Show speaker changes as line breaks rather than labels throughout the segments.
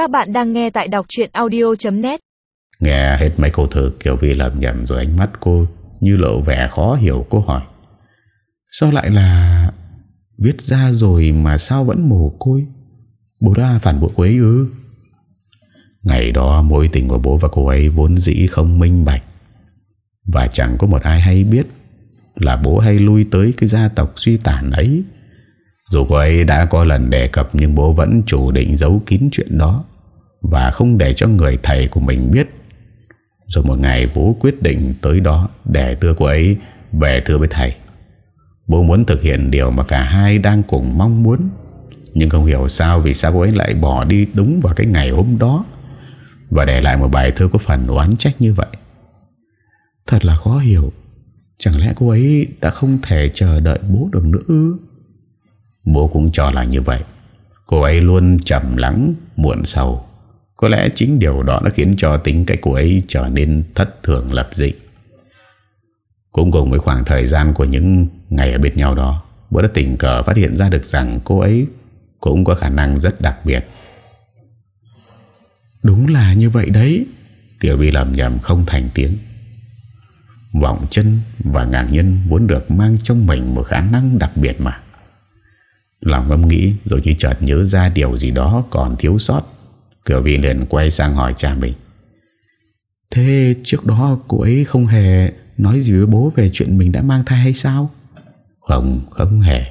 Các bạn đang nghe tại đọc chuyện audio.net
Nghe hết mấy câu thơ Kiều Vi lầm nhầm rồi ánh mắt cô Như lộ vẻ khó hiểu, cô hỏi. Sao lại là Viết ra rồi mà sao vẫn mồ côi? Bố đã phản bội cô ấy ư? Ngày đó mối tình của bố và cô ấy Vốn dĩ không minh bạch. Và chẳng có một ai hay biết Là bố hay lui tới cái gia tộc suy tàn ấy. Dù cô ấy đã có lần đề cập Nhưng bố vẫn chủ định giấu kín chuyện đó. Và không để cho người thầy của mình biết. Rồi một ngày bố quyết định tới đó Để đưa cô ấy về thưa với thầy. Bố muốn thực hiện điều mà cả hai đang cùng mong muốn, Nhưng không hiểu sao Vì sao cô ấy lại bỏ đi đúng vào cái ngày hôm đó Và để lại một bài thơ có phần oán trách như vậy. Thật là khó hiểu, Chẳng lẽ cô ấy đã không thể chờ đợi bố được nữa ư? Bố cũng cho là như vậy. Cô ấy luôn chậm lắng, Muộn sầu. Có lẽ chính điều đó đã khiến cho tính cách cô ấy Trở nên thất thường lập dị. Cũng cùng với khoảng thời gian Của những ngày ở bên nhau đó Bố đã tình cờ phát hiện ra được rằng Cô ấy cũng có khả năng rất đặc biệt. Đúng là như vậy đấy. Kiều Vi lầm nhầm không thành tiếng. Vọng chân và ngạc nhân Vốn được mang trong mình Một khả năng đặc biệt mà. Lòng ngâm nghĩ rồi như chợt nhớ ra Điều gì đó còn thiếu sót Kiều Vi liền quay sang hỏi cha mình. Thế trước đó cô ấy không hề Nói gì với bố về chuyện mình đã mang thai hay sao? Không không hề.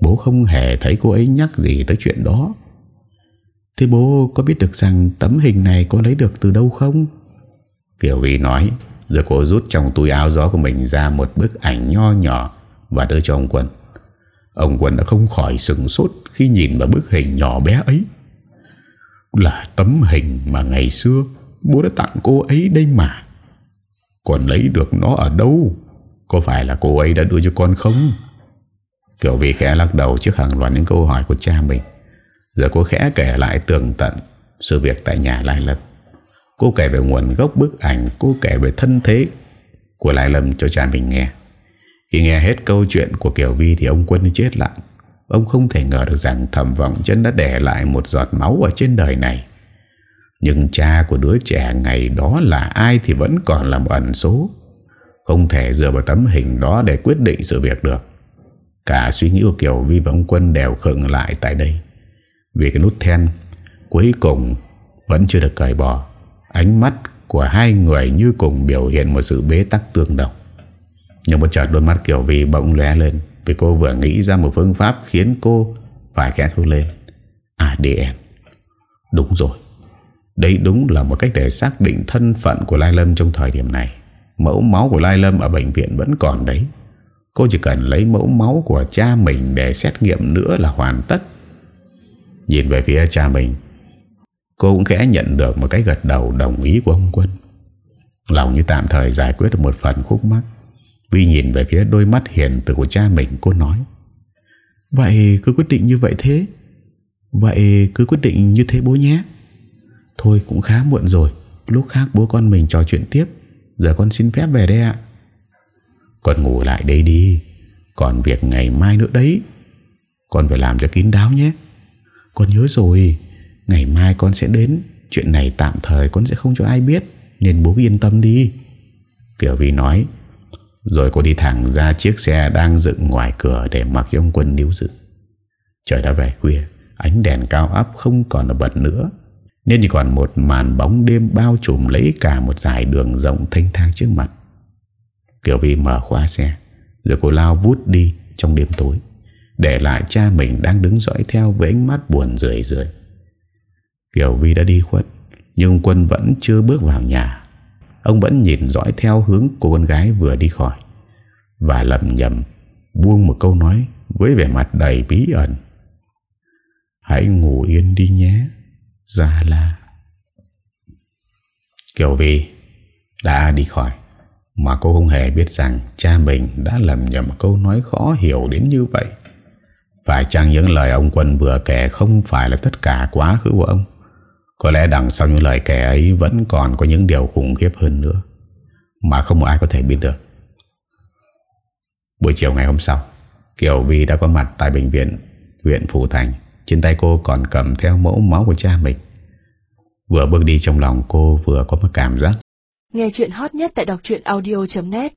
Bố không hề thấy cô ấy nhắc gì tới chuyện đó. Thế bố có biết được rằng Tấm hình này có lấy được từ đâu không? Kiều Vi nói Rồi cô rút trong túi áo gió của mình ra Một bức ảnh nho nhỏ Và đưa cho ông Quân. Ông Quân đã không khỏi sừng sốt Khi nhìn vào bức hình nhỏ bé ấy là tấm hình mà ngày xưa Bố đã tặng cô ấy đây mà. Còn lấy được nó ở đâu? Có phải là cô ấy đã đưa cho con không? Kiều Vi khẽ lắc đầu Trước hàng loạt những câu hỏi của cha mình. Giờ cô khẽ kể lại tường tận Sự việc tại nhà Lai Lâm Cô kể về nguồn gốc bức ảnh, Cô kể về thân thế Của Lai Lâm cho cha mình nghe. Khi nghe hết câu chuyện của Kiều Vi Thì ông Quân chết lặng. Ông không thể ngờ được rằng thầm vọng chân đã để lại Một giọt máu ở trên đời này. Nhưng cha của đứa trẻ ngày đó là ai Thì vẫn còn là một ẩn số. Không thể dựa vào tấm hình đó Để quyết định sự việc được. Cả suy nghĩ của Kiều Vi và ông Quân đều khựng lại tại đây. Vì cái nút then, Cuối cùng Vẫn chưa được cởi bỏ. Ánh mắt của hai người như cùng biểu hiện Một sự bế tắc tương đồng. Nhưng một chợt đôi mắt Kiều Vi bỗng lóe lên. Vì cô vừa nghĩ ra một phương pháp Khiến cô phải khẽ thu lên. À, ADN Đúng rồi. Đây đúng là một cách để xác định thân phận của Lai Lâm trong thời điểm này. Mẫu máu của Lai Lâm ở bệnh viện vẫn còn đấy. Cô chỉ cần lấy mẫu máu của cha mình Để xét nghiệm nữa là hoàn tất. Nhìn về phía cha mình, Cô cũng khẽ nhận được Một cái gật đầu đồng ý của ông Quân. Lòng như tạm thời giải quyết được một phần khúc mắc vi nhìn về phía đôi mắt hiền từ của cha mình, Cô nói, Vậy cứ quyết định như vậy thế. Vậy cứ quyết định như thế bố nhé. Thôi, cũng khá muộn rồi. Lúc khác bố con mình trò chuyện tiếp. Giờ con xin phép về đây ạ. Con ngủ lại đây đi. Còn việc ngày mai nữa đấy. Con phải làm cho kín đáo nhé. Con nhớ rồi, Ngày mai con sẽ đến. Chuyện này tạm thời con sẽ không cho ai biết, Nên bố yên tâm đi. Kiểu Vi nói rồi cô đi thẳng ra chiếc xe đang dựng ngoài cửa Để mặc cho ông quân níu giữ. Trời đã về khuya, Ánh đèn cao áp không còn là bật nữa. Nên chỉ còn một màn bóng đêm bao trùm lấy cả một dải đường rộng thanh thang trước mặt. Kiều Vi mở khóa xe, Rồi cô lao vút đi trong đêm tối, Để lại cha mình đang đứng dõi theo Với ánh mắt buồn rười rượi. Kiều Vi đã đi khuất, Nhưng quân vẫn chưa bước vào nhà. Ông vẫn nhìn dõi theo hướng của con gái vừa đi khỏi Và lầm nhầm, Buông một câu nói Với vẻ mặt đầy bí ẩn Hãy ngủ yên đi nhé Gia La Kiều Vi đã đi khỏi, mà cô không hề biết rằng cha mình đã lầm nhầm câu nói khó hiểu đến như vậy. Phải chăng những lời ông Quân vừa kể không phải là tất cả quá khứ của ông? Có lẽ đằng sau những lời kể ấy vẫn còn có những điều khủng khiếp hơn nữa mà không một ai có thể biết được. Buổi chiều ngày hôm sau, Kiều Vi đã có mặt tại bệnh viện huyện Phủ Thành. Trên tay cô còn cầm theo mẫu máu của cha mình. Vừa bước đi trong lòng cô vừa có một cảm giác
Nghe chuyện hot nhất tại đọc audio.net